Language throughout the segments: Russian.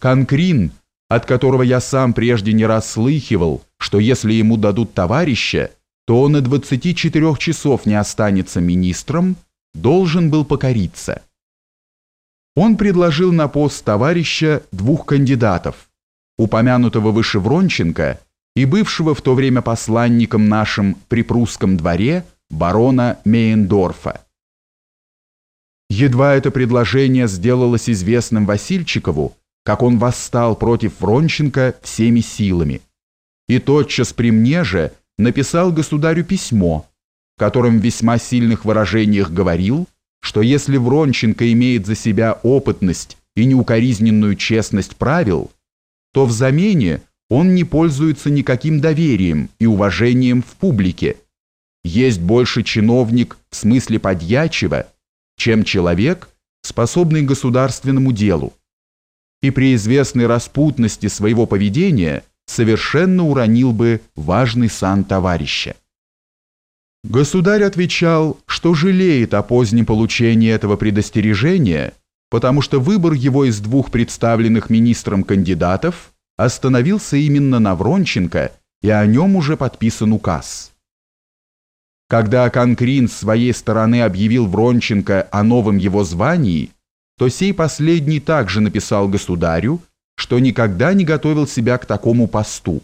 Конкрин, от которого я сам прежде не раз слыхивал, что если ему дадут товарища, то он и 24 часов не останется министром, должен был покориться. Он предложил на пост товарища двух кандидатов, упомянутого выше Вронченко и бывшего в то время посланником нашим при прусском дворе барона Мейендорфа. Едва это предложение сделалось известным Васильчикову, как он восстал против Вронченко всеми силами. И тотчас при мне же написал государю письмо, в котором в весьма сильных выражениях говорил, что если Вронченко имеет за себя опытность и неукоризненную честность правил, то в замене он не пользуется никаким доверием и уважением в публике, есть больше чиновник в смысле подьячего, чем человек, способный государственному делу, и при известной распутности своего поведения совершенно уронил бы важный сан товарища. Государь отвечал, что жалеет о позднем получении этого предостережения, потому что выбор его из двух представленных министром кандидатов остановился именно на Вронченко, и о нем уже подписан указ. Когда Конкрин с своей стороны объявил Вронченко о новом его звании, то сей последний также написал государю, что никогда не готовил себя к такому посту,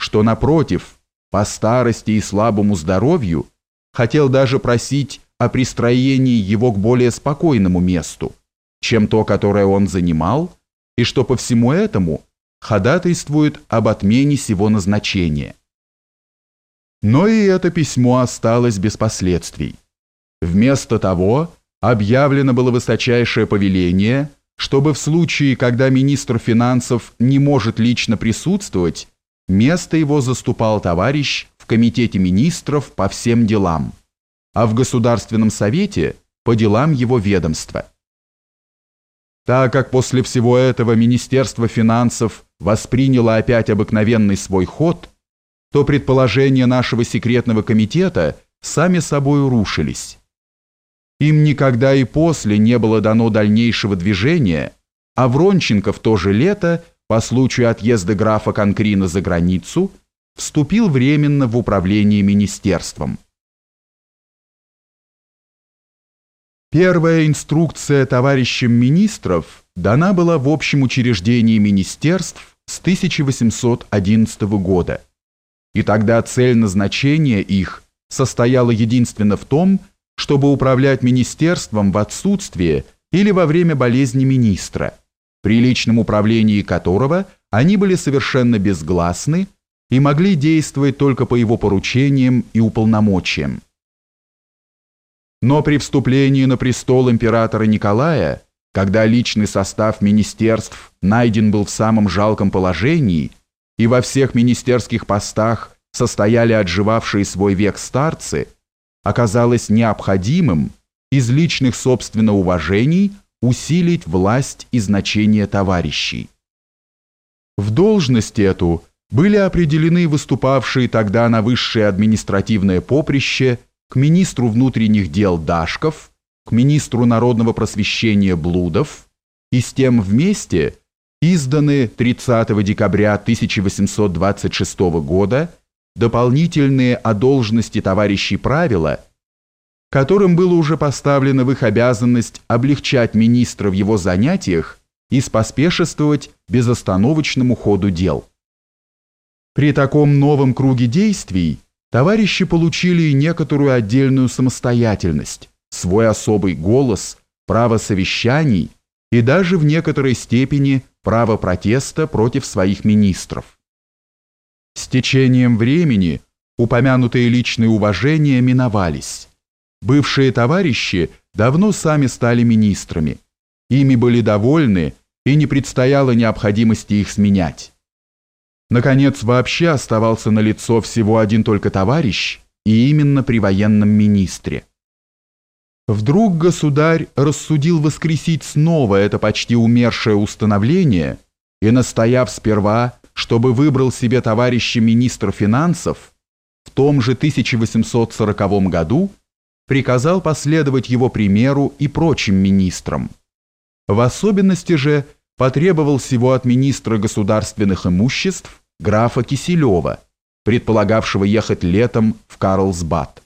что, напротив, по старости и слабому здоровью, хотел даже просить о пристроении его к более спокойному месту, чем то, которое он занимал, и что по всему этому ходатайствует об отмене сего назначения. Но и это письмо осталось без последствий. Вместо того объявлено было высочайшее повеление, чтобы в случае, когда министр финансов не может лично присутствовать, место его заступал товарищ в комитете министров по всем делам, а в Государственном совете по делам его ведомства. Так как после всего этого Министерство финансов восприняло опять обыкновенный свой ход – то предположения нашего секретного комитета сами собой рушились. Им никогда и после не было дано дальнейшего движения, а Вронченко в то же лето, по случаю отъезда графа Конкрина за границу, вступил временно в управление министерством. Первая инструкция товарищам министров дана была в общем учреждении министерств с 1811 года и тогда цель назначения их состояла единственно в том, чтобы управлять министерством в отсутствие или во время болезни министра, при личном управлении которого они были совершенно безгласны и могли действовать только по его поручениям и уполномочиям. Но при вступлении на престол императора Николая, когда личный состав министерств найден был в самом жалком положении – и во всех министерских постах состояли отживавшие свой век старцы, оказалось необходимым из личных собственно уважений усилить власть и значение товарищей. В должность эту были определены выступавшие тогда на высшее административное поприще к министру внутренних дел Дашков, к министру народного просвещения Блудов, и с тем вместе – изданы 30 декабря 1826 года дополнительные о должности товарищей правила, которым было уже поставлено в их обязанность облегчать министра в его занятиях и споспешествовать безостановочному ходу дел. При таком новом круге действий товарищи получили некоторую отдельную самостоятельность, свой особый голос, право совещаний и даже в некоторой степени право протеста против своих министров. С течением времени упомянутые личные уважения миновались. Бывшие товарищи давно сами стали министрами. Ими были довольны, и не предстояло необходимости их сменять. Наконец, вообще оставался на лицо всего один только товарищ, и именно при военном министре. Вдруг государь рассудил воскресить снова это почти умершее установление и, настояв сперва, чтобы выбрал себе товарища министр финансов, в том же 1840 году приказал последовать его примеру и прочим министрам. В особенности же потребовал всего от министра государственных имуществ графа Киселева, предполагавшего ехать летом в Карлсбад.